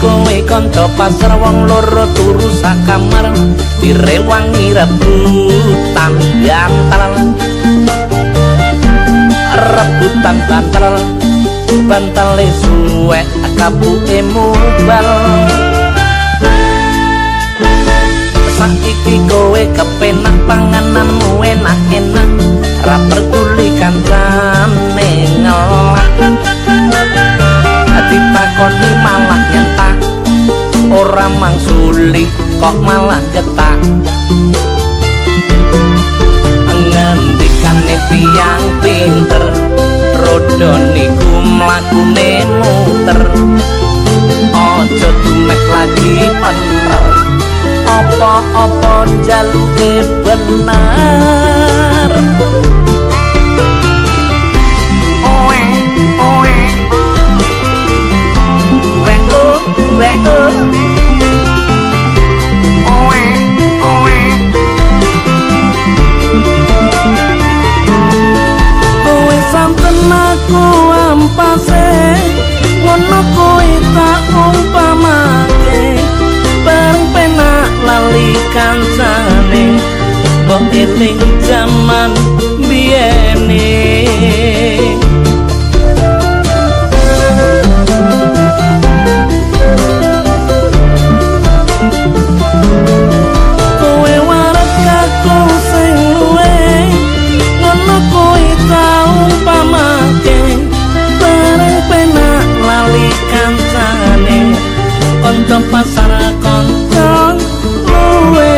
kowe kanca pasar wong loro turu sak kamar direwangi rebutan gantal rebutan bantal bantal suwe kabuke mubal. Saiki kowe kepenak pangananmu enak-enak ra peduli kancane ngelak ora mangsuli kok malah ketak ngendikane tiyang pinter rodo niku mlakune muter. Aja tumek lagi bener apa-apa jaluke benar kanca pasar kanca luwe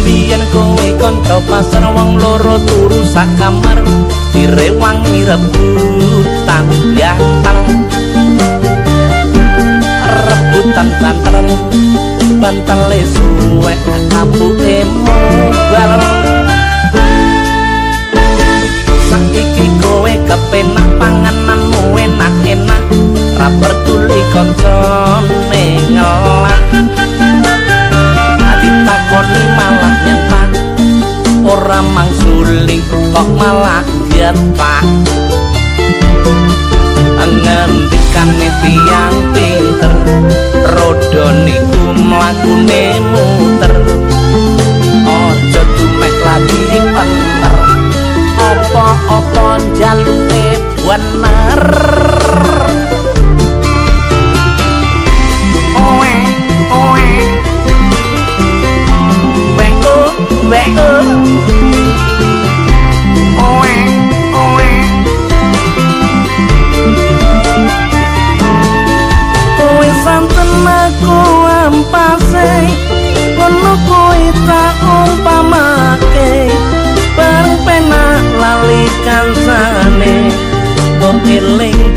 biyen kowe kanca pasar wong loro turu sak kamar. Direwangi rebutan gantal rebutan bantal bantal suwe kabuke mangsuli kok malah getak ngendikane tiyang pinter rodo niku mlakune muter aja tumek lagi bener apa-apa jaluke bener